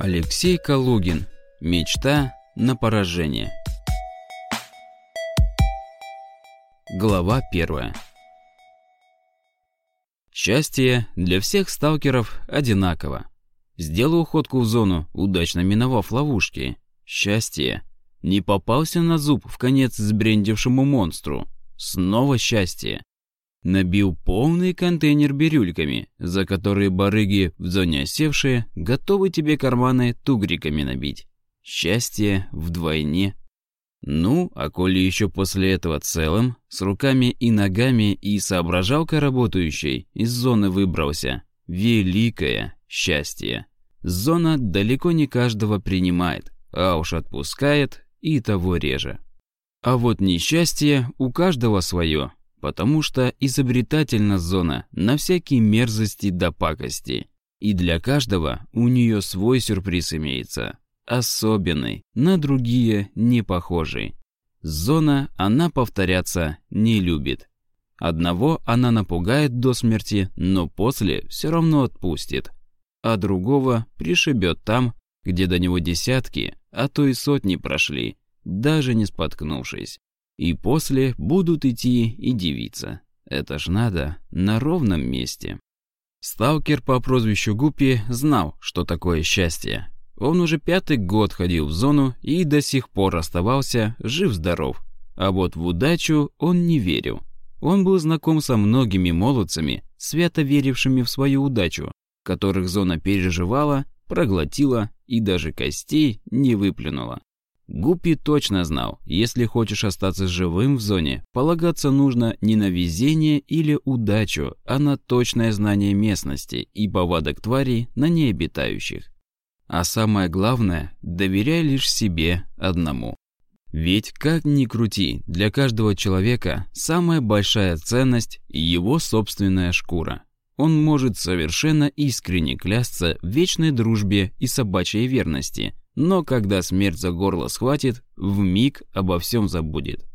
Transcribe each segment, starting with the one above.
Алексей Калугин. Мечта на поражение. Глава первая. Счастье для всех сталкеров одинаково. Сделал уходку в зону, удачно миновав ловушки. Счастье. Не попался на зуб в конец сбрендившему монстру. Снова счастье. Набил полный контейнер бирюльками, за которые барыги в зоне осевшие готовы тебе карманы тугриками набить. Счастье вдвойне. Ну, а коли еще после этого целым, с руками и ногами и соображалкой работающей, из зоны выбрался. Великое счастье. Зона далеко не каждого принимает, а уж отпускает и того реже. А вот несчастье у каждого свое, потому что изобретательна зона на всякие мерзости да пакости. И для каждого у нее свой сюрприз имеется. Особенный, на другие не похожий. Зона она повторяться не любит. Одного она напугает до смерти, но после все равно отпустит. А другого пришибет там, где до него десятки, а то и сотни прошли, даже не споткнувшись. И после будут идти и девиться. Это ж надо на ровном месте. Сталкер по прозвищу Гуппи знал, что такое счастье. Он уже пятый год ходил в зону и до сих пор оставался жив-здоров. А вот в удачу он не верил. Он был знаком со многими молодцами, свято верившими в свою удачу, которых зона переживала, проглотила и даже костей не выплюнула. Гуппи точно знал, если хочешь остаться живым в зоне, полагаться нужно не на везение или удачу, а на точное знание местности и повадок тварей на ней обитающих. А самое главное, доверяй лишь себе одному. Ведь, как ни крути, для каждого человека самая большая ценность – его собственная шкура. Он может совершенно искренне клясться в вечной дружбе и собачьей верности – но когда смерть за горло схватит, в миг обо всем забудет.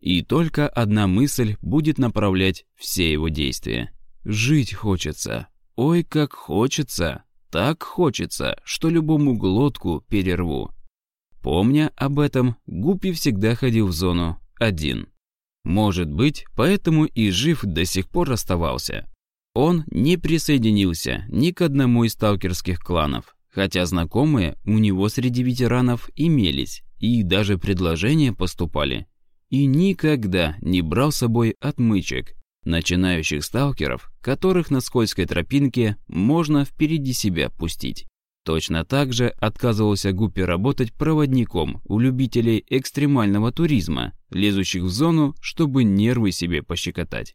И только одна мысль будет направлять все его действия. Жить хочется. Ой, как хочется. Так хочется, что любому глотку перерву. Помня об этом, Гуппи всегда ходил в зону один. Может быть, поэтому и жив до сих пор оставался. Он не присоединился ни к одному из сталкерских кланов, хотя знакомые у него среди ветеранов имелись, и даже предложения поступали. И никогда не брал с собой отмычек, начинающих сталкеров, которых на скользкой тропинке можно впереди себя пустить. Точно так же отказывался Гуппи работать проводником у любителей экстремального туризма, лезущих в зону, чтобы нервы себе пощекотать.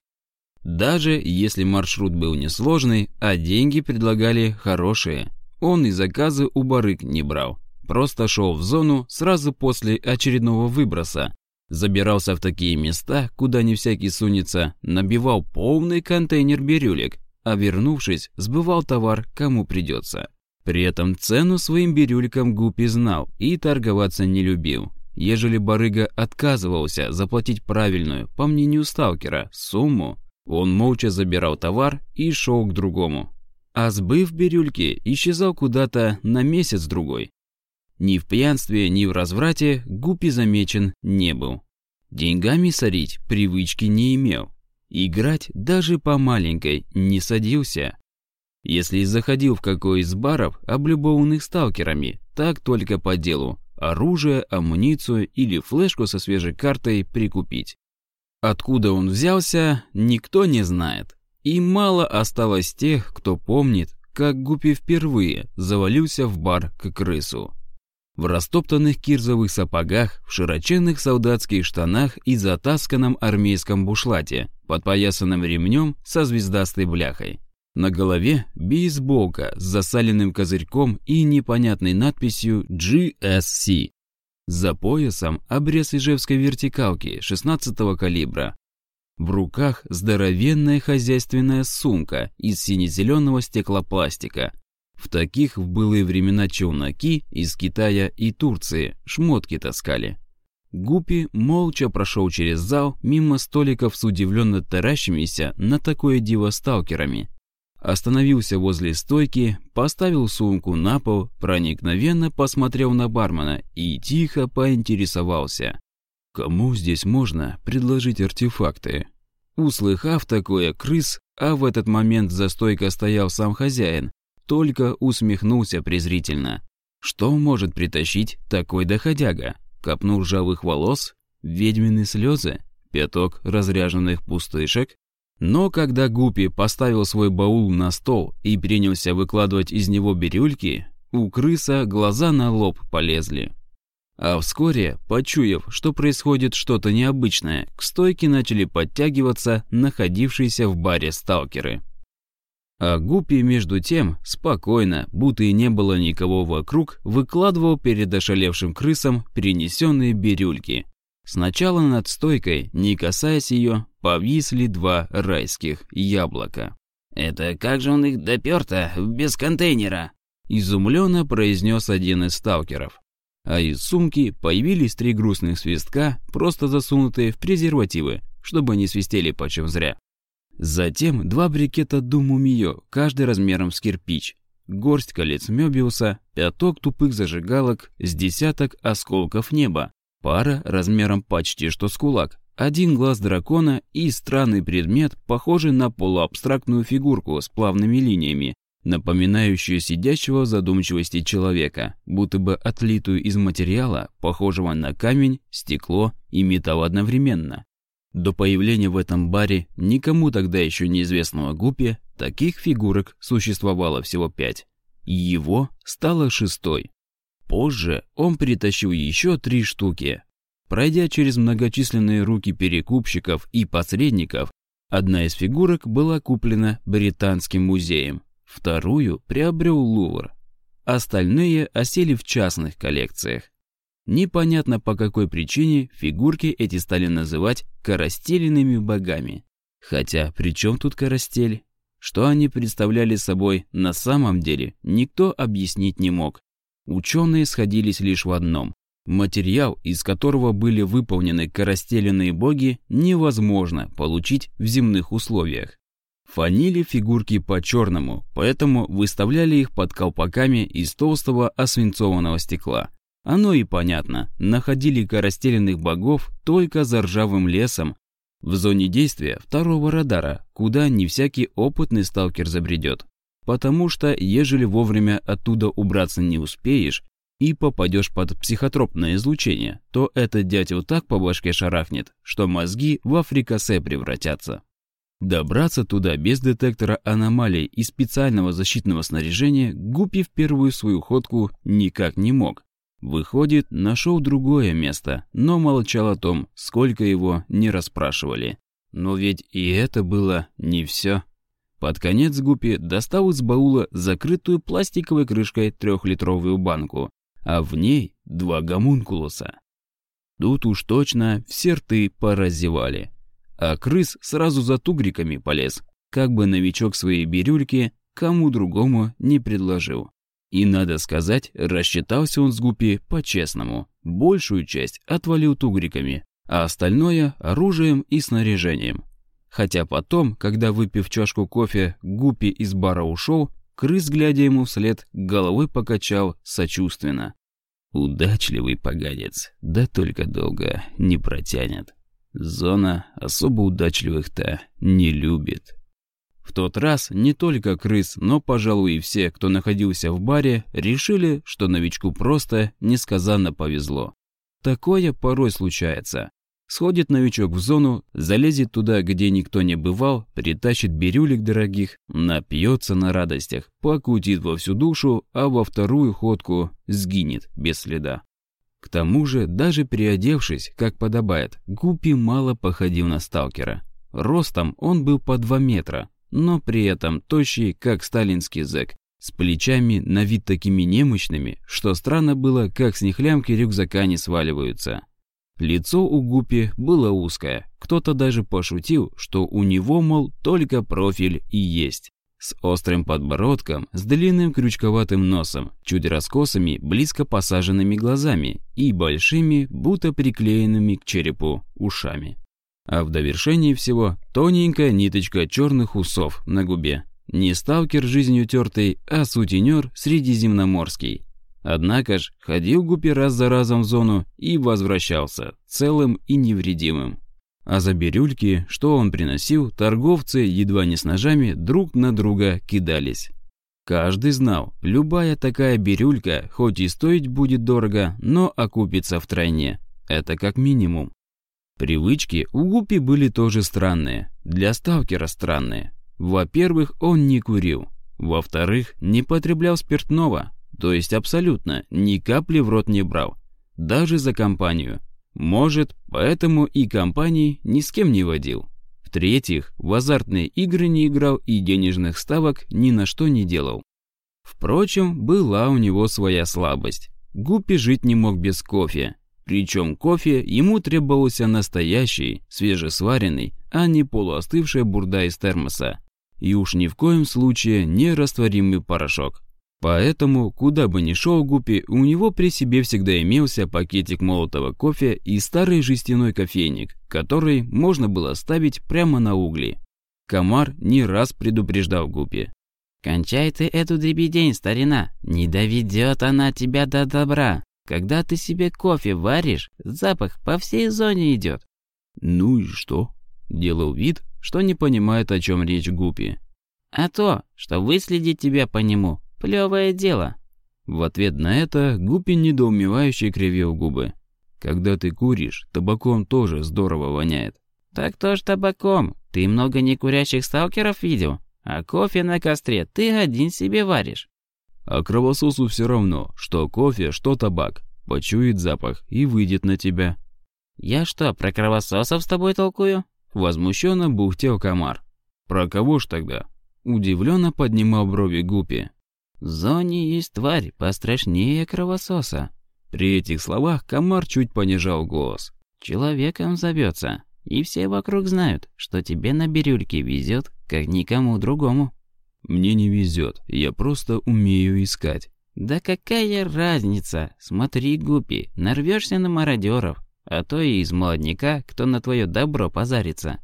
Даже если маршрут был несложный, а деньги предлагали хорошие, он и заказы у барыг не брал. Просто шел в зону сразу после очередного выброса. Забирался в такие места, куда не всякий сунется, набивал полный контейнер бирюлек, а вернувшись, сбывал товар кому придется. При этом цену своим бирюлькам Гупи знал и торговаться не любил. Ежели барыга отказывался заплатить правильную, по мнению сталкера, сумму, он молча забирал товар и шел к другому, а сбыв бирюльки, исчезал куда-то на месяц-другой. Ни в пьянстве, ни в разврате Гуппи замечен не был. Деньгами сорить привычки не имел. Играть даже по маленькой не садился. Если заходил в какой из баров, облюбованных сталкерами, так только по делу. Оружие, амуницию или флешку со свежей картой прикупить. Откуда он взялся, никто не знает. И мало осталось тех, кто помнит, как Гупи впервые завалился в бар к крысу. В растоптанных кирзовых сапогах, в широченных солдатских штанах и затасканном армейском бушлате, подпоясанном ремнем со звездастой бляхой. На голове бейсболка с засаленным козырьком и непонятной надписью GSC. За поясом обрез ижевской вертикалки 16-го калибра, в руках здоровенная хозяйственная сумка из сине-зеленого стеклопластика. В таких в былые времена челноки из Китая и Турции шмотки таскали. Гупи молча прошел через зал мимо столиков с удивленно таращимися на такое диво сталкерами. остановился возле стойки, поставил сумку на пол, проникновенно посмотрел на бармена и тихо поинтересовался. «Кому здесь можно предложить артефакты?» Услыхав такое, крыс, а в этот момент за стойкой стоял сам хозяин, только усмехнулся презрительно. Что может притащить такой доходяга? Копну ржавых волос? Ведьмины слезы? Пяток разряженных пустышек? Но когда Гупи поставил свой баул на стол и принялся выкладывать из него бирюльки, у крыса глаза на лоб полезли. А вскоре, почуяв, что происходит что-то необычное, к стойке начали подтягиваться находившиеся в баре сталкеры. А Гупи, между тем, спокойно, будто и не было никого вокруг, выкладывал перед ошалевшим крысам перенесенные бирюльки. Сначала над стойкой, не касаясь ее, повисли два райских яблока. «Это как же он их допёр-то без контейнера?» Изумленно произнес один из сталкеров. А из сумки появились три грустных свистка, просто засунутые в презервативы, чтобы не свистели почем зря. Затем два брикета Думумио, каждый размером с кирпич, горсть колец Мёбиуса, пяток тупых зажигалок с десяток осколков неба, пара размером почти что с кулак, один глаз дракона и странный предмет, похожий на полуабстрактную фигурку с плавными линиями, напоминающую сидящего в задумчивости человека, будто бы отлитую из материала, похожего на камень, стекло и металл одновременно. До появления в этом баре никому тогда еще неизвестного Гупи таких фигурок существовало всего пять. Его стало шестой. Позже он притащил еще три штуки. Пройдя через многочисленные руки перекупщиков и посредников, одна из фигурок была куплена Британским музеем, вторую приобрел Лувр. Остальные осели в частных коллекциях. Непонятно по какой причине фигурки эти стали называть коростеленными богами. Хотя при чем тут коростель? Что они представляли собой на самом деле, никто объяснить не мог. Ученые сходились лишь в одном. Материал, из которого были выполнены коростеленные боги, невозможно получить в земных условиях. Фанили фигурки по-черному, поэтому выставляли их под колпаками из толстого освинцованного стекла. Оно и понятно, находили коростеленных богов только за ржавым лесом, в зоне действия второго радара, куда не всякий опытный сталкер забредет потому что ежели вовремя оттуда убраться не успеешь и попадешь под психотропное излучение, то этот дятел так по башке шарахнет, что мозги в африкасе превратятся. Добраться туда без детектора аномалий и специального защитного снаряжения Гуппи в первую свою ходку никак не мог. Выходит, нашел другое место, но молчал о том, сколько его не расспрашивали. Но ведь и это было не все. Под конец Гупи достал из баула закрытую пластиковой крышкой трехлитровую банку, а в ней два гомункулуса. Тут уж точно все рты поразевали. А крыс сразу за тугриками полез, как бы новичок своей бирюльки кому другому не предложил. И, надо сказать, рассчитался он с Гупи по-честному. Большую часть отвалил тугриками, а остальное – оружием и снаряжением. Хотя потом, когда, выпив чашку кофе, Гуппи из бара ушел, крыс, глядя ему вслед, головой покачал сочувственно. Удачливый поганец, да только долго не протянет. Зона особо удачливых-то не любит. В тот раз не только крыс, но, пожалуй, и все, кто находился в баре, решили, что новичку просто несказанно повезло. Такое порой случается. Сходит новичок в зону, залезет туда, где никто не бывал, притащит бирюлик дорогих, напьется на радостях, покутит во всю душу, а во вторую ходку сгинет без следа. К тому же, даже приодевшись, как подобает, Гуппи мало походил на сталкера. Ростом он был по 2 метра, но при этом тощий, как сталинский зэк, с плечами на вид такими немощными, что странно было, как с них лямки рюкзака не сваливаются. Лицо у Гупи было узкое. Кто-то даже пошутил, что у него, мол, только профиль и есть. С острым подбородком, с длинным крючковатым носом, чуть раскосыми, близко посаженными глазами и большими, будто приклеенными к черепу, ушами. А в довершении всего тоненькая ниточка черных усов на губе. Не сталкер жизнью тертый, а сутенер средиземноморский. Однако ж, ходил Гупи раз за разом в зону и возвращался, целым и невредимым. А за бирюльки, что он приносил, торговцы, едва не с ножами, друг на друга кидались. Каждый знал, любая такая бирюлька, хоть и стоить будет дорого, но окупится втройне. Это как минимум. Привычки у Гупи были тоже странные, для сталкера странные. Во-первых, он не курил. Во-вторых, не потреблял спиртного, то есть абсолютно ни капли в рот не брал. Даже за компанию. Может, поэтому и компании ни с кем не водил. В-третьих, в азартные игры не играл и денежных ставок ни на что не делал. Впрочем, была у него своя слабость. Гуппи жить не мог без кофе. Причем кофе ему требовался настоящий, свежесваренный, а не полуостывшая бурда из термоса. И уж ни в коем случае не растворимый порошок. Поэтому, куда бы ни шел Гуппи, у него при себе всегда имелся пакетик молотого кофе и старый жестяной кофейник, который можно было ставить прямо на угли. Комар не раз предупреждал Гуппи. «Кончай ты эту дребедень, старина, не доведет она тебя до добра. Когда ты себе кофе варишь, запах по всей зоне идет. «Ну и что?» – делал вид, что не понимает, о чем речь Гупи. «А то, что выследить тебя по нему, плевое дело». В ответ на это Гупи недоумевающе кривил губы. «Когда ты куришь, табаком тоже здорово воняет». «Так то ж табаком. Ты много некурящих сталкеров видел? А кофе на костре ты один себе варишь». А кровососу все равно, что кофе, что табак. Почует запах и выйдет на тебя. «Я что, про кровососов с тобой толкую?» Возмущенно бухтел комар. «Про кого ж тогда?» Удивленно поднимал брови Гупи. «В зоне есть тварь пострашнее кровососа». При этих словах комар чуть понижал голос. «Человеком зовется, и все вокруг знают, что тебе на бирюльке везет, как никому другому». Мне не везет, я просто умею искать. Да какая разница? Смотри, Гупи, нарвешься на мародеров, а то и из молодняка, кто на твое добро позарится.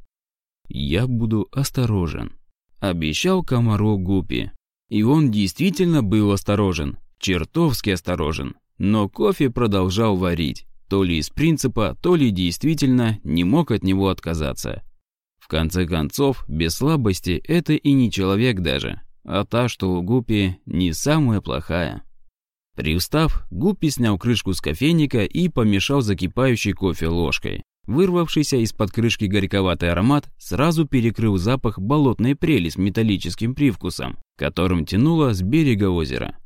Я буду осторожен, обещал комару Гупи. И он действительно был осторожен, чертовски осторожен. Но кофе продолжал варить, то ли из принципа, то ли действительно не мог от него отказаться конце концов, без слабости это и не человек даже, а та, что у Гупи, не самая плохая. Привстав, Гуппи снял крышку с кофейника и помешал закипающий кофе ложкой. Вырвавшийся из-под крышки горьковатый аромат сразу перекрыл запах болотной прели с металлическим привкусом, которым тянуло с берега озера.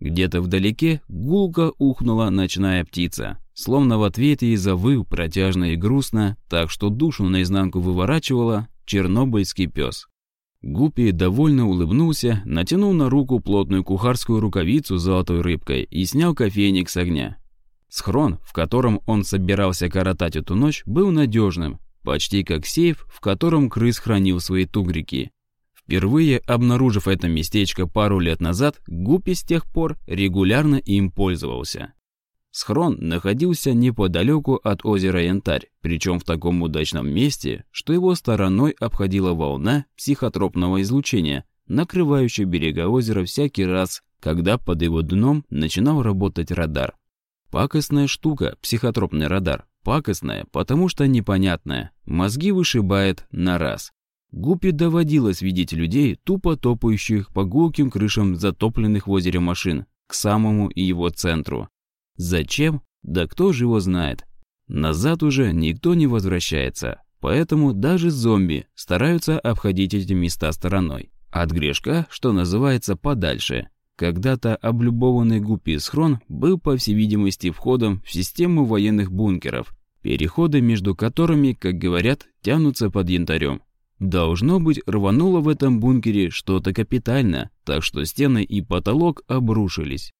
Где-то вдалеке гулко ухнула ночная птица, словно в ответ ей завыл протяжно и грустно, так что душу наизнанку выворачивала чернобыльский пес. Гуппи довольно улыбнулся, натянул на руку плотную кухарскую рукавицу с золотой рыбкой и снял кофейник с огня. Схрон, в котором он собирался коротать эту ночь, был надежным, почти как сейф, в котором крыс хранил свои тугрики. Впервые обнаружив это местечко пару лет назад, Гуппи с тех пор регулярно им пользовался. Схрон находился неподалеку от озера Янтарь, причем в таком удачном месте, что его стороной обходила волна психотропного излучения, накрывающая берега озера всякий раз, когда под его дном начинал работать радар. Пакостная штука, психотропный радар. Пакостная, потому что непонятная. Мозги вышибает на раз. Гуппи доводилось видеть людей, тупо топающих по гулким крышам затопленных в озере машин, к самому его центру. Зачем? Да кто же его знает. Назад уже никто не возвращается, поэтому даже зомби стараются обходить эти места стороной. От грешка, что называется, подальше. Когда-то облюбованный Гуппи схрон был, по всей видимости, входом в систему военных бункеров, переходы между которыми, как говорят, тянутся под янтарем. Должно быть, рвануло в этом бункере что-то капитально, так что стены и потолок обрушились.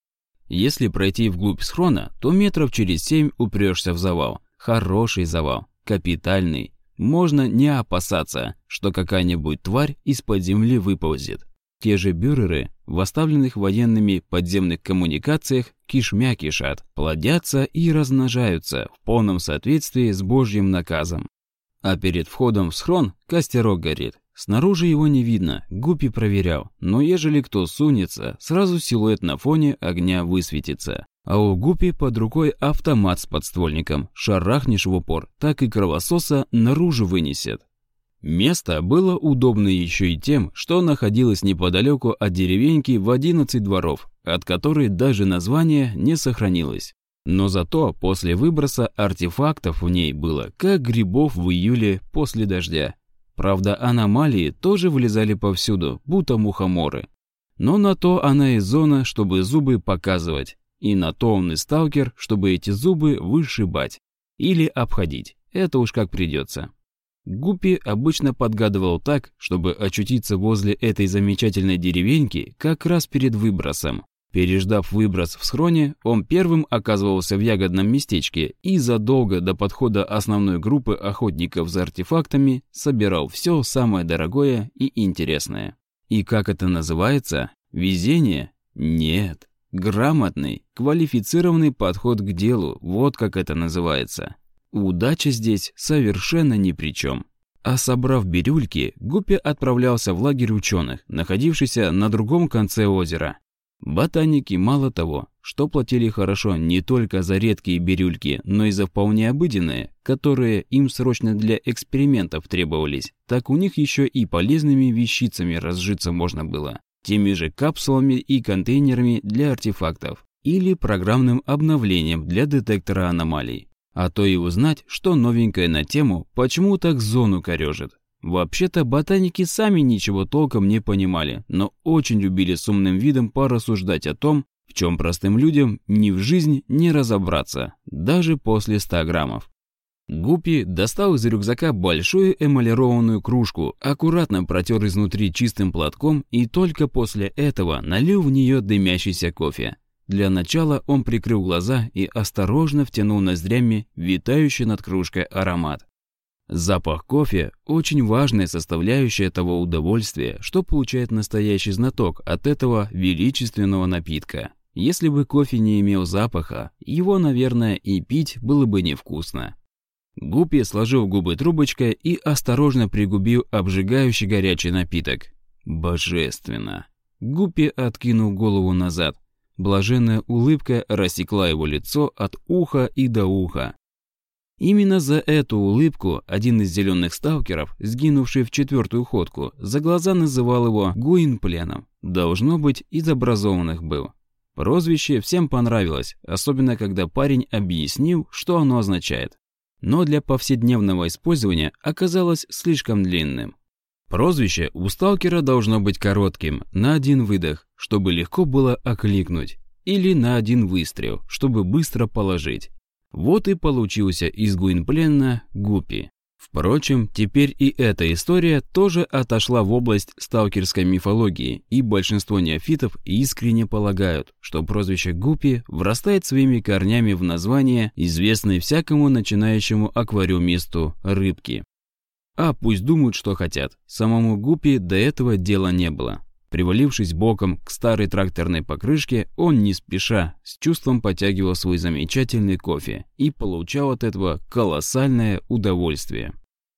Если пройти вглубь схрона, то метров через семь упрешься в завал. Хороший завал, капитальный. Можно не опасаться, что какая-нибудь тварь из-под земли выползет. Те же бюреры, в оставленных военными подземных коммуникациях, кишмя кишат, плодятся и размножаются в полном соответствии с Божьим наказом. А перед входом в схрон костерок горит. Снаружи его не видно, Гуппи проверял, но ежели кто сунется, сразу силуэт на фоне огня высветится. А у Гуппи под рукой автомат с подствольником. Шарахнешь в упор, так и кровососа наружу вынесет. Место было удобно еще и тем, что находилось неподалеку от деревеньки в 11 дворов, от которой даже название не сохранилось. Но зато после выброса артефактов в ней было, как грибов в июле после дождя. Правда, аномалии тоже вылезали повсюду, будто мухоморы. Но на то она и зона, чтобы зубы показывать. И на то он и сталкер, чтобы эти зубы вышибать. Или обходить. Это уж как придется. Гуппи обычно подгадывал так, чтобы очутиться возле этой замечательной деревеньки как раз перед выбросом. Переждав выброс в схроне, он первым оказывался в ягодном местечке и задолго до подхода основной группы охотников за артефактами собирал все самое дорогое и интересное. И как это называется? Везение? Нет. Грамотный, квалифицированный подход к делу, вот как это называется. Удача здесь совершенно ни при чем. А собрав бирюльки, Гуппи отправлялся в лагерь ученых, находившийся на другом конце озера. Ботаники мало того, что платили хорошо не только за редкие бирюльки, но и за вполне обыденные, которые им срочно для экспериментов требовались, так у них еще и полезными вещицами разжиться можно было, теми же капсулами и контейнерами для артефактов или программным обновлением для детектора аномалий. А то и узнать, что новенькое на тему, почему так зону корежит. Вообще-то ботаники сами ничего толком не понимали, но очень любили с умным видом порассуждать о том, в чем простым людям ни в жизнь не разобраться, даже после 100 граммов. Гуппи достал из рюкзака большую эмалированную кружку, аккуратно протер изнутри чистым платком и только после этого налил в нее дымящийся кофе. Для начала он прикрыл глаза и осторожно втянул ноздрями витающий над кружкой аромат. Запах кофе – очень важная составляющая того удовольствия, что получает настоящий знаток от этого величественного напитка. Если бы кофе не имел запаха, его, наверное, и пить было бы невкусно. Гуппи сложил губы трубочкой и осторожно пригубил обжигающий горячий напиток. Божественно. Гуппи откинул голову назад. Блаженная улыбка рассекла его лицо от уха и до уха. Именно за эту улыбку один из зеленых сталкеров, сгинувший в четвертую ходку, за глаза называл его Гуинпленом. Должно быть, из образованных был. Прозвище всем понравилось, особенно когда парень объяснил, что оно означает. Но для повседневного использования оказалось слишком длинным. Прозвище у сталкера должно быть коротким, на один выдох, чтобы легко было окликнуть, или на один выстрел, чтобы быстро положить. Вот и получился из Гуинплена Гуппи. Впрочем, теперь и эта история тоже отошла в область сталкерской мифологии, и большинство неофитов искренне полагают, что прозвище Гуппи врастает своими корнями в название, известной всякому начинающему аквариумисту рыбки. А пусть думают, что хотят, самому Гуппи до этого дела не было. Привалившись боком к старой тракторной покрышке, он не спеша, с чувством потягивал свой замечательный кофе и получал от этого колоссальное удовольствие.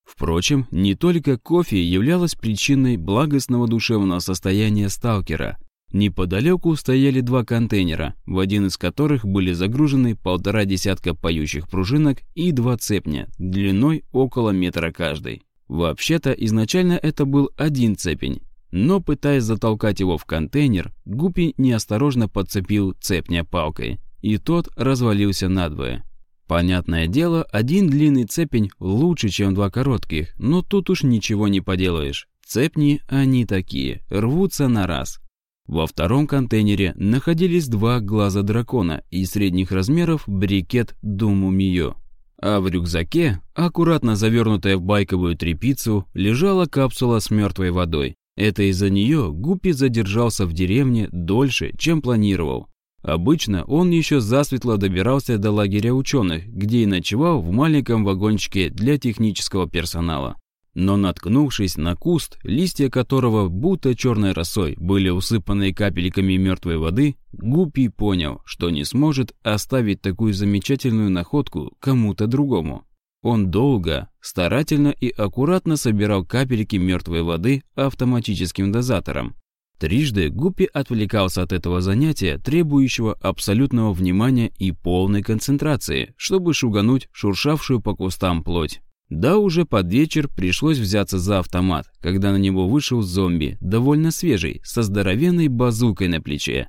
Впрочем, не только кофе являлось причиной благостного душевного состояния сталкера. Неподалеку стояли два контейнера, в один из которых были загружены полтора десятка поющих пружинок и два цепня, длиной около метра каждый. Вообще-то изначально это был один цепень, но, пытаясь затолкать его в контейнер, Гуппи неосторожно подцепил цепня палкой, и тот развалился надвое. Понятное дело, один длинный цепень лучше, чем два коротких, но тут уж ничего не поделаешь. Цепни они такие, рвутся на раз. Во втором контейнере находились два глаза дракона и средних размеров брикет Думу Мио. А в рюкзаке, аккуратно завернутая в байковую тряпицу, лежала капсула с мертвой водой. Это из-за нее Гуппи задержался в деревне дольше, чем планировал. Обычно он еще засветло добирался до лагеря ученых, где и ночевал в маленьком вагончике для технического персонала. Но наткнувшись на куст, листья которого будто черной росой были усыпаны капельками мертвой воды, Гуппи понял, что не сможет оставить такую замечательную находку кому-то другому. Он долго, старательно и аккуратно собирал капельки мертвой воды автоматическим дозатором. Трижды Гуппи отвлекался от этого занятия, требующего абсолютного внимания и полной концентрации, чтобы шугануть шуршавшую по кустам плоть. Да, уже под вечер пришлось взяться за автомат, когда на него вышел зомби, довольно свежий, со здоровенной базукой на плече.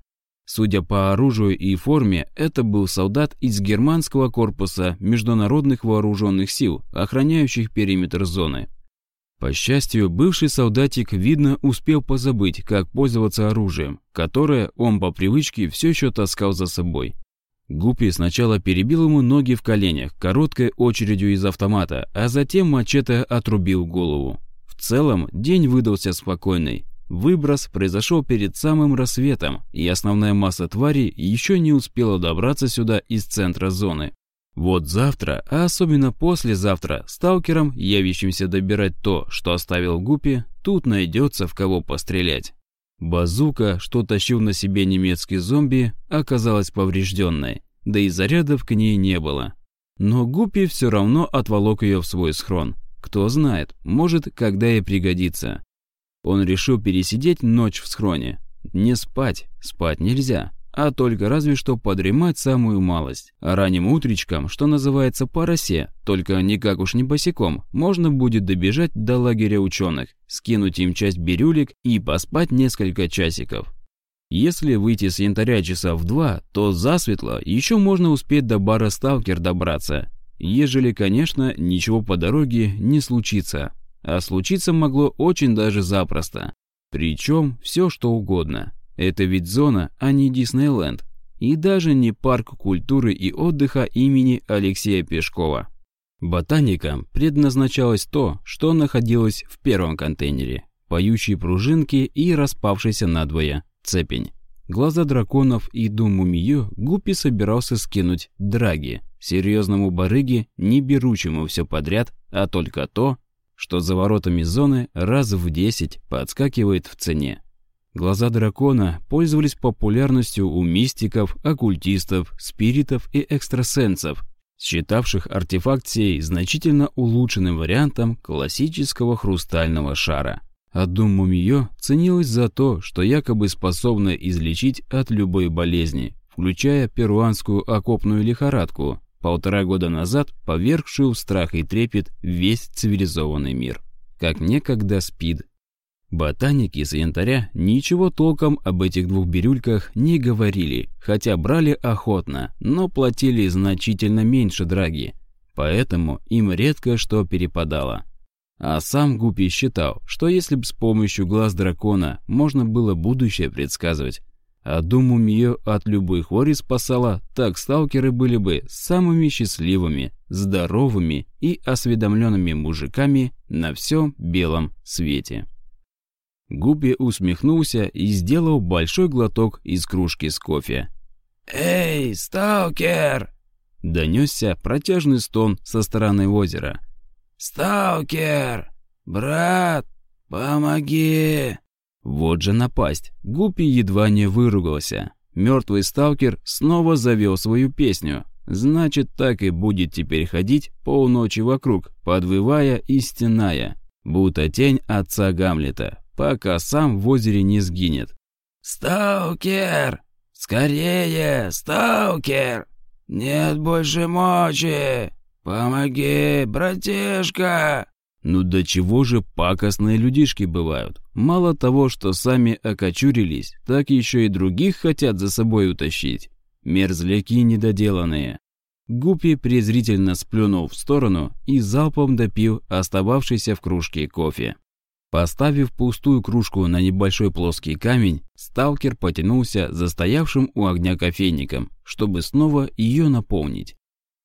Судя по оружию и форме, это был солдат из германского корпуса международных вооруженных сил, охраняющих периметр зоны. По счастью, бывший солдатик, видно, успел позабыть, как пользоваться оружием, которое он по привычке все еще таскал за собой. Гуппи сначала перебил ему ноги в коленях короткой очередью из автомата, а затем мачете отрубил голову. В целом, день выдался спокойный. Выброс произошел перед самым рассветом, и основная масса тварей еще не успела добраться сюда из центра зоны. Вот завтра, а особенно послезавтра, сталкерам, явящимся добирать то, что оставил Гуппи, тут найдется в кого пострелять. Базука, что тащил на себе немецкий зомби, оказалась поврежденной, да и зарядов к ней не было. Но Гуппи все равно отволок ее в свой схрон. Кто знает, может, когда и пригодится. Он решил пересидеть ночь в схроне. Не спать, спать нельзя, а только разве что подремать самую малость. А ранним утречком, что называется по росе, только никак уж не босиком, можно будет добежать до лагеря ученых, скинуть им часть бирюлек и поспать несколько часиков. Если выйти с янтаря часа в два, то засветло еще можно успеть до бара «Сталкер» добраться. Ежели, конечно, ничего по дороге не случится. А случиться могло очень даже запросто. Причем все что угодно. Это ведь зона, а не Диснейленд. И даже не парк культуры и отдыха имени Алексея Пешкова. Ботаникам предназначалось то, что находилось в первом контейнере. Поющие пружинки и распавшийся надвое цепень. Глаза драконов и думу Мию Гуппи собирался скинуть драги, серьезному барыге, не берущему все подряд, а только то, что за воротами зоны раз в 10 подскакивает в цене. Глаза дракона пользовались популярностью у мистиков, оккультистов, спиритов и экстрасенсов, считавших артефакт сей значительно улучшенным вариантом классического хрустального шара. А Дум Мумиё ценилась за то, что якобы способна излечить от любой болезни, включая перуанскую окопную лихорадку, полтора года назад повергшую в страх и трепет весь цивилизованный мир. Как некогда СПИД. Ботаники с янтаря ничего толком об этих двух бирюльках не говорили, хотя брали охотно, но платили значительно меньше драги, поэтому им редко что перепадало. А сам Гупи считал, что если бы с помощью глаз дракона можно было будущее предсказывать, а думу Мио от любой хвори спасала, так сталкеры были бы самыми счастливыми, здоровыми и осведомленными мужиками на всем белом свете. Гупи усмехнулся и сделал большой глоток из кружки с кофе. «Эй, сталкер!» Донесся протяжный стон со стороны озера. «Сталкер! Брат, помоги!» Вот же напасть. Гуппи едва не выругался. Мертвый сталкер снова завел свою песню. Значит, так и будет теперь ходить полночи вокруг, подвывая и стеная, будто тень отца Гамлета, пока сам в озере не сгинет. «Сталкер! Скорее, сталкер! Нет больше мочи! Помоги, братишка!» Ну до чего же пакостные людишки бывают? Мало того, что сами окочурились, так еще и других хотят за собой утащить. Мерзляки недоделанные. Гуппи презрительно сплюнул в сторону и залпом допил остававшийся в кружке кофе. Поставив пустую кружку на небольшой плоский камень, сталкер потянулся за стоявшим у огня кофейником, чтобы снова ее наполнить.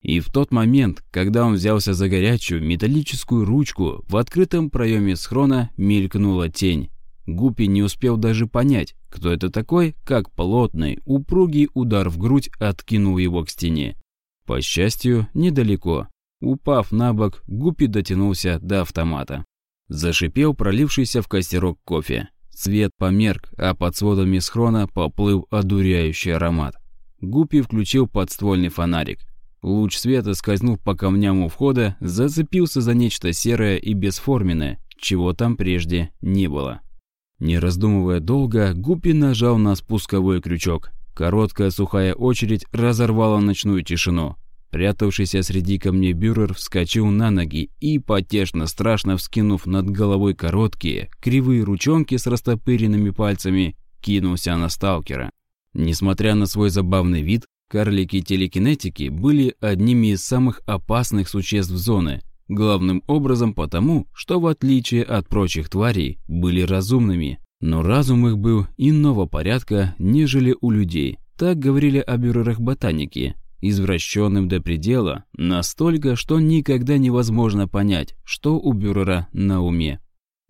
И в тот момент, когда он взялся за горячую металлическую ручку, в открытом проеме схрона мелькнула тень. Гуппи не успел даже понять, кто это такой, как плотный, упругий удар в грудь откинул его к стене. По счастью, недалеко. Упав на бок, Гуппи дотянулся до автомата. Зашипел пролившийся в костерок кофе. Свет померк, а под сводами схрона поплыл одуряющий аромат. Гуппи включил подствольный фонарик. Луч света, скользнув по камням у входа, зацепился за нечто серое и бесформенное, чего там прежде не было. Не раздумывая долго, Гуппи нажал на спусковой крючок. Короткая сухая очередь разорвала ночную тишину. Прятавшийся среди камней бюрер вскочил на ноги и, потешно страшно вскинув над головой короткие, кривые ручонки с растопыренными пальцами, кинулся на сталкера. Несмотря на свой забавный вид, карлики-телекинетики были одними из самых опасных существ зоны, главным образом потому, что в отличие от прочих тварей, были разумными. Но разум их был иного порядка, нежели у людей. Так говорили о бюрерах ботаники, извращенным до предела, настолько, что никогда невозможно понять, что у Бюрера на уме.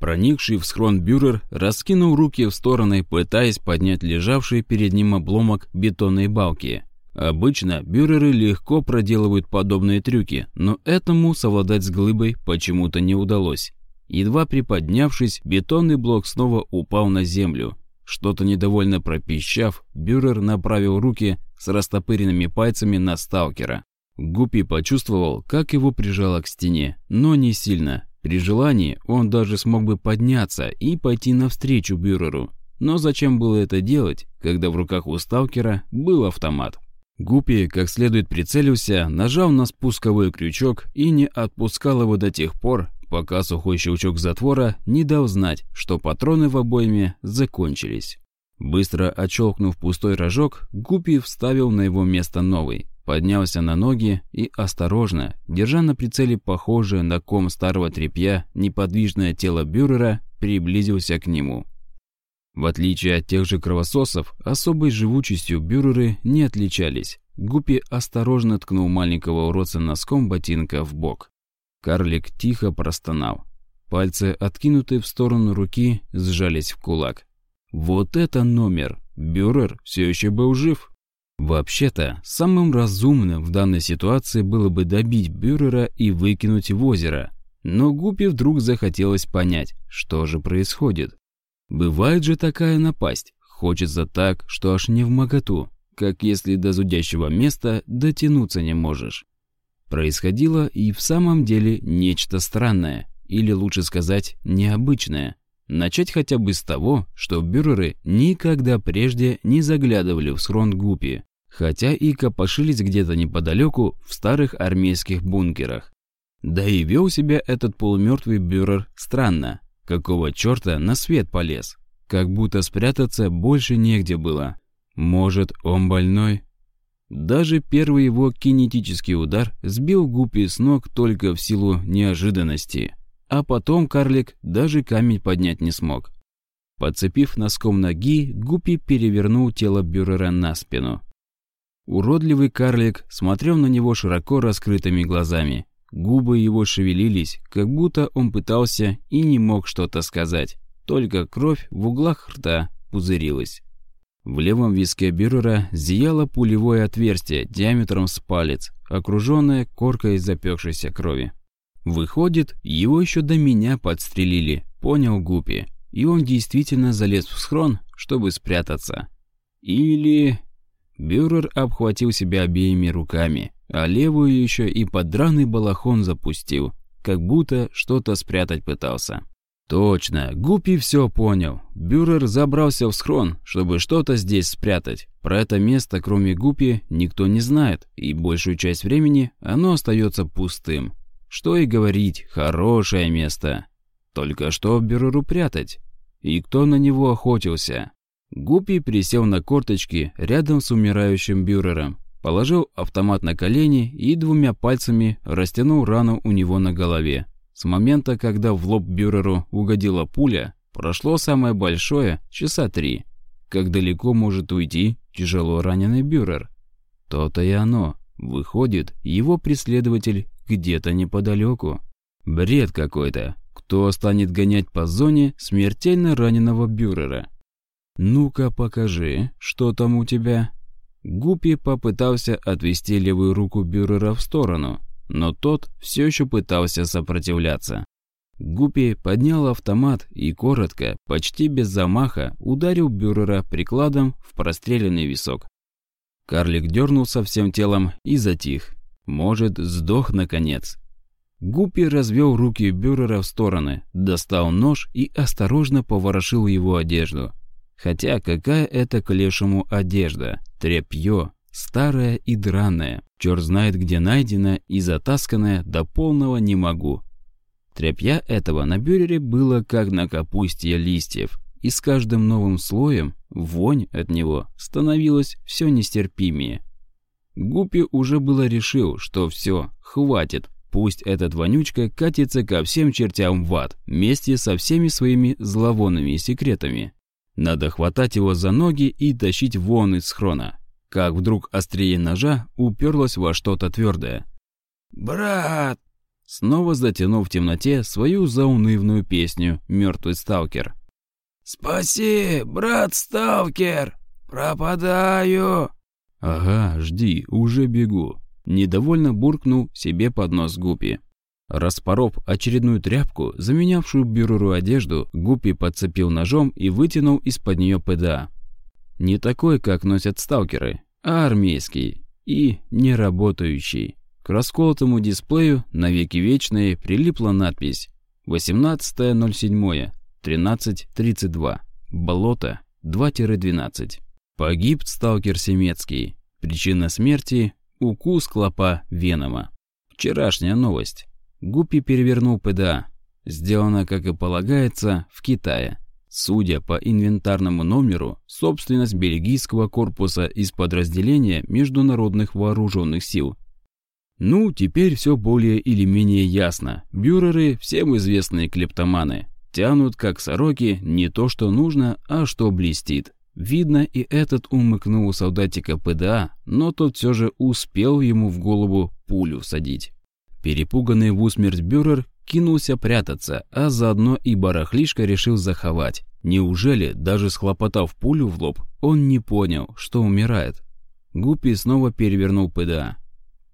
Проникший в схрон Бюрер раскинул руки в стороны, пытаясь поднять лежавший перед ним обломок бетонной балки. Обычно бюреры легко проделывают подобные трюки, но этому совладать с глыбой почему-то не удалось. Едва приподнявшись, бетонный блок снова упал на землю. Что-то недовольно пропищав, бюрер направил руки с растопыренными пальцами на сталкера. Гуппи почувствовал, как его прижало к стене, но не сильно. При желании он даже смог бы подняться и пойти навстречу бюреру. Но зачем было это делать, когда в руках у сталкера был автомат? Гуппи как следует прицелился, нажал на спусковой крючок и не отпускал его до тех пор, пока сухой щелчок затвора не дал знать, что патроны в обойме закончились. Быстро отщелкнув пустой рожок, Гуппи вставил на его место новый, поднялся на ноги и осторожно, держа на прицеле похожее на ком старого тряпья неподвижное тело Бюрера, приблизился к нему. В отличие от тех же кровососов, особой живучестью бюреры не отличались. Гуппи осторожно ткнул маленького уродца носком ботинка в бок. Карлик тихо простонал. Пальцы, откинутые в сторону руки, сжались в кулак. Вот это номер! Бюрер все еще был жив. Вообще-то, самым разумным в данной ситуации было бы добить Бюрера и выкинуть в озеро. Но Гуппи вдруг захотелось понять, что же происходит. Бывает же такая напасть. Хочется так, что аж не в моготу, как если до зудящего места дотянуться не можешь. Происходило и в самом деле нечто странное, или лучше сказать, необычное. Начать хотя бы с того, что бюреры никогда прежде не заглядывали в схрон Гупи, хотя и копошились где-то неподалеку в старых армейских бункерах. Да и вел себя этот полумертвый бюрер странно, Какого черта на свет полез? Как будто спрятаться больше негде было. Может, он больной? Даже первый его кинетический удар сбил Гуппи с ног только в силу неожиданности. А потом карлик даже камень поднять не смог. Подцепив носком ноги, Гуппи перевернул тело Бюрера на спину. Уродливый карлик смотрел на него широко раскрытыми глазами. Губы его шевелились, как будто он пытался и не мог что-то сказать. Только кровь в углах рта пузырилась. В левом виске Бюрера зияло пулевое отверстие диаметром с палец, окруженное коркой запекшейся крови. Выходит, его еще до меня подстрелили, понял Гупи, и он действительно залез в схрон, чтобы спрятаться. Или... Бюрер обхватил себя обеими руками, а левую еще и под драный балахон запустил, как будто что-то спрятать пытался. Точно, Гуппи все понял. Бюрер забрался в схрон, чтобы что-то здесь спрятать. Про это место, кроме Гуппи, никто не знает, и большую часть времени оно остается пустым. Что и говорить, хорошее место. Только что Бюреру прятать? И кто на него охотился? Гуппи присел на корточки рядом с умирающим Бюрером, положил автомат на колени и двумя пальцами растянул рану у него на голове. С момента, когда в лоб Бюреру угодила пуля, прошло самое большое – часа три. Как далеко может уйти тяжело раненый Бюрер? То-то и оно. Выходит, его преследователь где-то неподалеку. Бред какой-то. Кто станет гонять по зоне смертельно раненого Бюрера? «Ну-ка покажи, что там у тебя?» Гуппи попытался отвести левую руку Бюрера в сторону, но тот все еще пытался сопротивляться. Гуппи поднял автомат и коротко, почти без замаха, ударил Бюрера прикладом в простреленный висок. Карлик дернулся всем телом и затих. Может, сдох наконец. Гуппи развел руки Бюрера в стороны, достал нож и осторожно поворошил его одежду. Хотя какая это к лешему одежда? Тряпье, старая и драная. Черт знает, где найдена и затасканная до полного не могу. Тряпья этого на бюрере было как на капусте листьев, и с каждым новым слоем вонь от него становилась все нестерпимее. Гуппи уже было решил, что все, хватит, пусть этот вонючка катится ко всем чертям в ад, вместе со всеми своими зловонными секретами. Надо хватать его за ноги и тащить вон из схрона. Как вдруг острие ножа уперлось во что-то твердое. «Брат!» Снова затянув в темноте свою заунывную песню «Мертвый сталкер». «Спаси, брат-сталкер! Пропадаю!» «Ага, жди, уже бегу!» Недовольно буркнул себе под нос Гупи. Распоров очередную тряпку, заменявшую бюреру одежду, Гупи подцепил ножом и вытянул из-под нее ПДА. Не такой, как носят сталкеры, а армейский и неработающий. К расколотому дисплею навеки вечные прилипла надпись 18.07, 13.32, болото 2-12. Погиб сталкер Семецкий. Причина смерти – укус клопа Венома. Вчерашняя новость. Гуппи перевернул ПДА. Сделано, как и полагается, в Китае. Судя по инвентарному номеру, собственность бельгийского корпуса из подразделения Международных вооруженных сил. Ну, теперь все более или менее ясно. Бюреры, всем известные клептоманы, тянут как сороки не то, что нужно, а что блестит. Видно, и этот умыкнул солдатика ПДА, но тот все же успел ему в голову пулю садить. Перепуганный в усмерть Бюрер кинулся прятаться, а заодно и барахлишко решил заховать. Неужели, даже схлопотав пулю в лоб, он не понял, что умирает? Гуппи снова перевернул ПДА.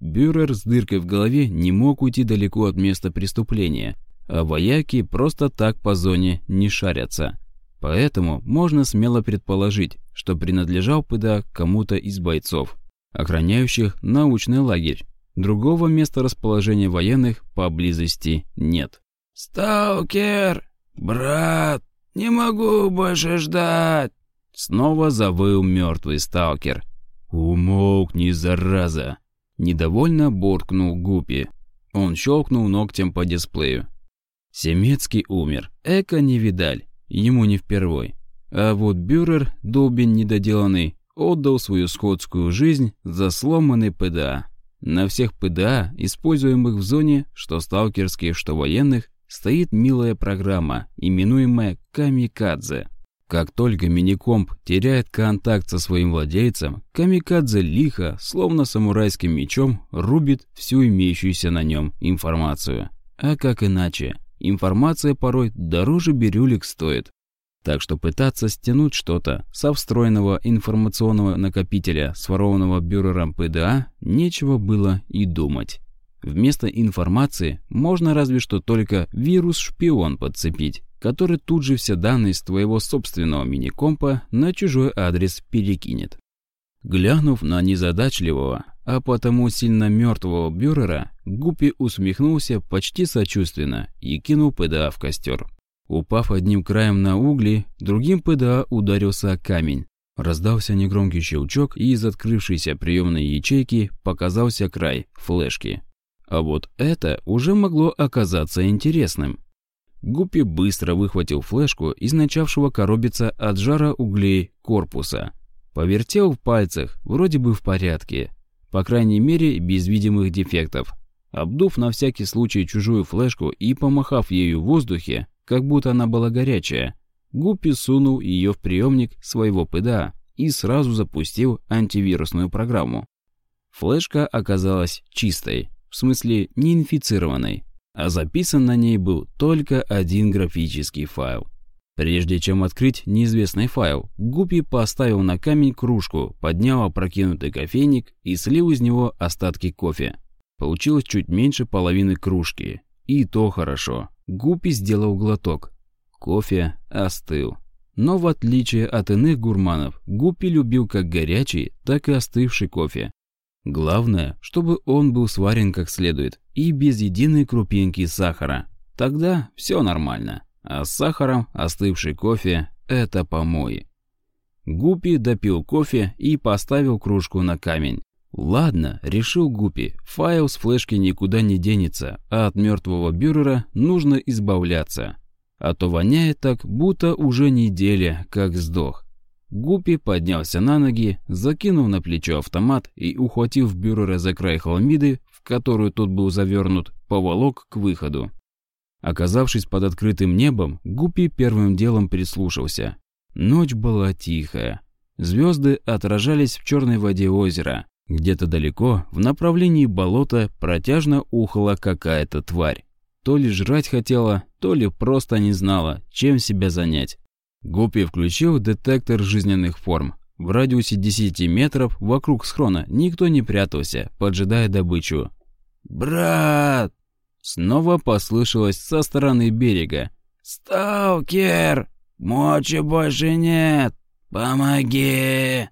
Бюрер с дыркой в голове не мог уйти далеко от места преступления, а вояки просто так по зоне не шарятся. Поэтому можно смело предположить, что принадлежал ПДА кому-то из бойцов, охраняющих научный лагерь. Другого места расположения военных поблизости нет. «Сталкер! Брат! Не могу больше ждать!» Снова завыл мертвый сталкер. «Умолкни, зараза!» Недовольно буркнул Гупи. Он щелкнул ногтем по дисплею. Семецкий умер. Эко не видаль. Ему не впервой. А вот Бюрер, долбень недоделанный, отдал свою скотскую жизнь за сломанный ПДА. На всех ПДА, используемых в зоне, что сталкерских, что военных, стоит милая программа, именуемая «Камикадзе». Как только миникомп теряет контакт со своим владельцем, Камикадзе лихо, словно самурайским мечом, рубит всю имеющуюся на нем информацию. А как иначе? Информация порой дороже бирюлек стоит. Так что пытаться стянуть что-то со встроенного информационного накопителя, сворованного бюрером ПДА, нечего было и думать. Вместо информации можно разве что только вирус-шпион подцепить, который тут же все данные с твоего собственного мини-компа на чужой адрес перекинет. Глянув на незадачливого, а потому сильно мертвого бюрера, Гуппи усмехнулся почти сочувственно и кинул ПДА в костер. Упав одним краем на угли, другим ПДА ударился о камень. Раздался негромкий щелчок, и из открывшейся приемной ячейки показался край флешки. А вот это уже могло оказаться интересным. Гуппи быстро выхватил флешку из начавшего коробиться от жара углей корпуса. Повертел в пальцах, вроде бы в порядке. По крайней мере, без видимых дефектов. Обдув на всякий случай чужую флешку и помахав ею в воздухе, как будто она была горячая. Гуппи сунул ее в приемник своего ПДА и сразу запустил антивирусную программу. Флешка оказалась чистой, в смысле неинфицированной, а записан на ней был только один графический файл. Прежде чем открыть неизвестный файл, Гуппи поставил на камень кружку, поднял опрокинутый кофейник и слил из него остатки кофе. Получилось чуть меньше половины кружки. И то хорошо. Гуппи сделал глоток. Кофе остыл. Но в отличие от иных гурманов, Гуппи любил как горячий, так и остывший кофе. Главное, чтобы он был сварен как следует и без единой крупинки сахара. Тогда все нормально. А с сахаром остывший кофе – это помой. Гупи допил кофе и поставил кружку на камень. Ладно, решил Гупи, файл с флешки никуда не денется, а от мертвого бюрера нужно избавляться. А то воняет так, будто уже неделя, как сдох. Гупи поднялся на ноги, закинул на плечо автомат и, ухватив бюрера за край хламиды, в которую тот был завернут, поволок к выходу. Оказавшись под открытым небом, Гупи первым делом прислушался. Ночь была тихая. Звезды отражались в черной воде озера. Где-то далеко, в направлении болота, протяжно ухала какая-то тварь. То ли жрать хотела, то ли просто не знала, чем себя занять. Гуппи включил детектор жизненных форм. В радиусе 10 метров вокруг схрона никто не прятался, поджидая добычу. «Брат!» Снова послышалось со стороны берега. «Сталкер! Мочи больше нет! Помоги!»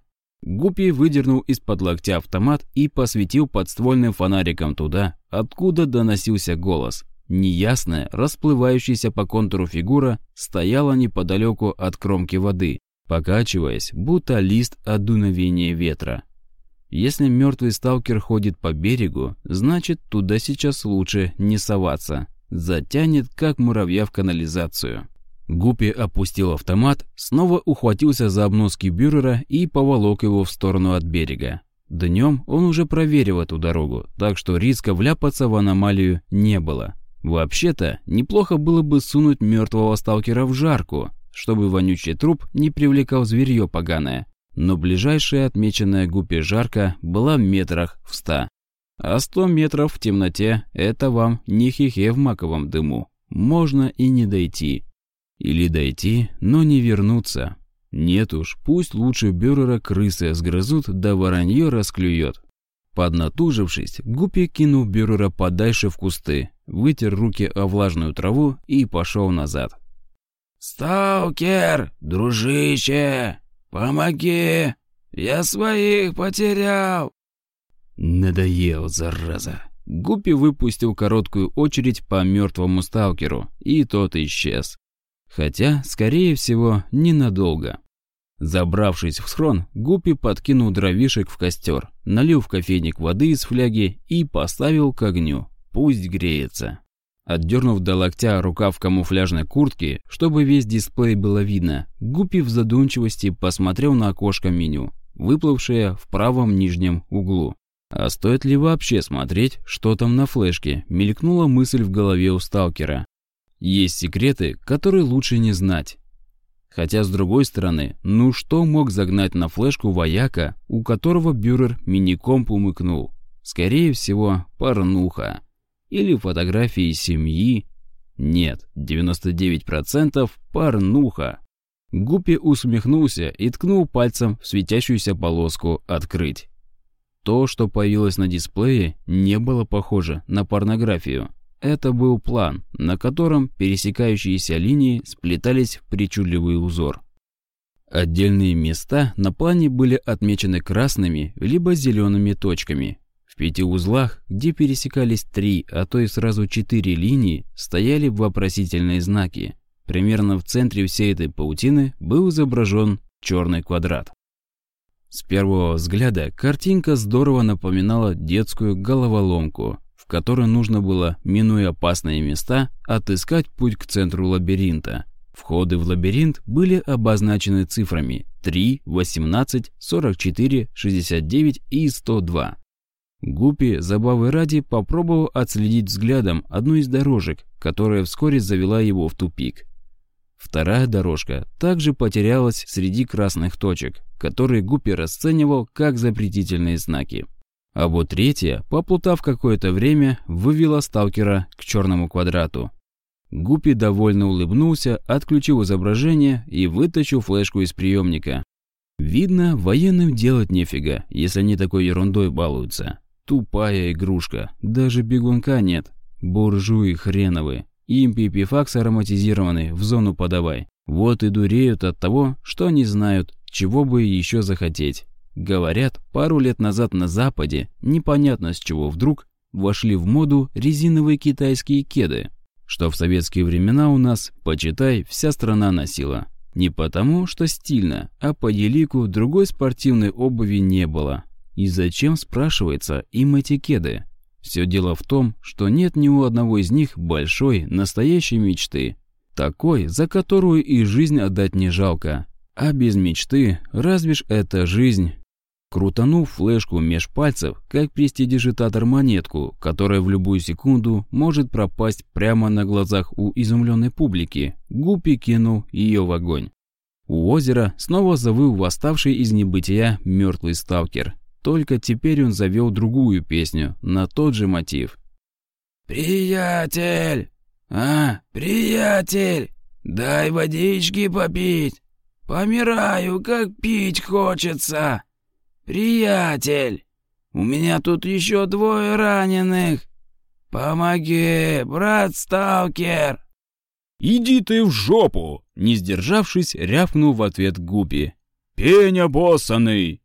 Гуппи выдернул из-под локтя автомат и посветил подствольным фонариком туда, откуда доносился голос. Неясная, расплывающаяся по контуру фигура стояла неподалеку от кромки воды, покачиваясь, будто лист от дуновения ветра. Если мертвый сталкер ходит по берегу, значит, туда сейчас лучше не соваться. Затянет, как муравья в канализацию. Гуппи опустил автомат, снова ухватился за обноски бюрера и поволок его в сторону от берега. Днем он уже проверил эту дорогу, так что риска вляпаться в аномалию не было. Вообще-то, неплохо было бы сунуть мертвого сталкера в жарку, чтобы вонючий труп не привлекал зверье поганое. Но ближайшая отмеченная гуппе жарка была в метрах в ста. А сто метров в темноте – это вам не хихе в маковом дыму. Можно и не дойти. Или дойти, но не вернуться. Нет уж, пусть лучше бюрера крысы сгрызут, да воронье расклюет. Поднатужившись, Гуппи кинул Бюрера подальше в кусты, вытер руки о влажную траву и пошел назад. «Сталкер, дружище, помоги! Я своих потерял!» Надоел, зараза. Гуппи выпустил короткую очередь по мертвому сталкеру, и тот исчез. Хотя, скорее всего, ненадолго. Забравшись в схрон, Гуппи подкинул дровишек в костер, налил в кофейник воды из фляги и поставил к огню. Пусть греется. Отдернув до локтя рукав камуфляжной куртки, чтобы весь дисплей было видно, Гуппи в задумчивости посмотрел на окошко меню, выплывшее в правом нижнем углу. А стоит ли вообще смотреть, что там на флешке, мелькнула мысль в голове у сталкера. Есть секреты, которые лучше не знать. Хотя, с другой стороны, ну что мог загнать на флешку вояка, у которого бюрер мини-комп умыкнул? Скорее всего, порнуха. Или фотографии семьи. Нет, 99% порнуха. Гуппи усмехнулся и ткнул пальцем в светящуюся полоску «Открыть». То, что появилось на дисплее, не было похоже на порнографию. Это был план, на котором пересекающиеся линии сплетались в причудливый узор. Отдельные места на плане были отмечены красными либо зелеными точками. В пяти узлах, где пересекались три, а то и сразу четыре линии, стояли вопросительные знаки. Примерно в центре всей этой паутины был изображен черный квадрат. С первого взгляда картинка здорово напоминала детскую головоломку – в которой нужно было, минуя опасные места, отыскать путь к центру лабиринта. Входы в лабиринт были обозначены цифрами 3, 18, 44, 69 и 102. Гуппи, забавы ради, попробовал отследить взглядом одну из дорожек, которая вскоре завела его в тупик. Вторая дорожка также потерялась среди красных точек, которые Гуппи расценивал как запретительные знаки. А вот третья, поплутав какое-то время, вывела сталкера к черному квадрату. Гуппи довольно улыбнулся, отключил изображение и вытащил флешку из приемника. Видно, военным делать нефига, если они такой ерундой балуются. Тупая игрушка, даже бегунка нет. Буржуи хреновые. Им пипифакс ароматизированный, в зону подавай. Вот и дуреют от того, что не знают, чего бы еще захотеть. Говорят, пару лет назад на Западе, непонятно с чего вдруг, вошли в моду резиновые китайские кеды, что в советские времена у нас, почитай, вся страна носила. Не потому, что стильно, а по елику другой спортивной обуви не было. И зачем, спрашивается, им эти кеды? Все дело в том, что нет ни у одного из них большой, настоящей мечты. Такой, за которую и жизнь отдать не жалко. А без мечты, разве ж это жизнь? Крутанув флешку меж пальцев, как престидижитатор монетку, которая в любую секунду может пропасть прямо на глазах у изумленной публики, Гуппи кинул ее в огонь. У озера снова завыл восставший из небытия мертвый сталкер. Только теперь он завел другую песню на тот же мотив. «Приятель! А, приятель! Дай водички попить! Помираю, как пить хочется!» «Приятель, у меня тут еще двое раненых. Помоги, брат-сталкер!» «Иди ты в жопу!» Не сдержавшись, рявкнул в ответ Гупи. «Пеня боссаный!»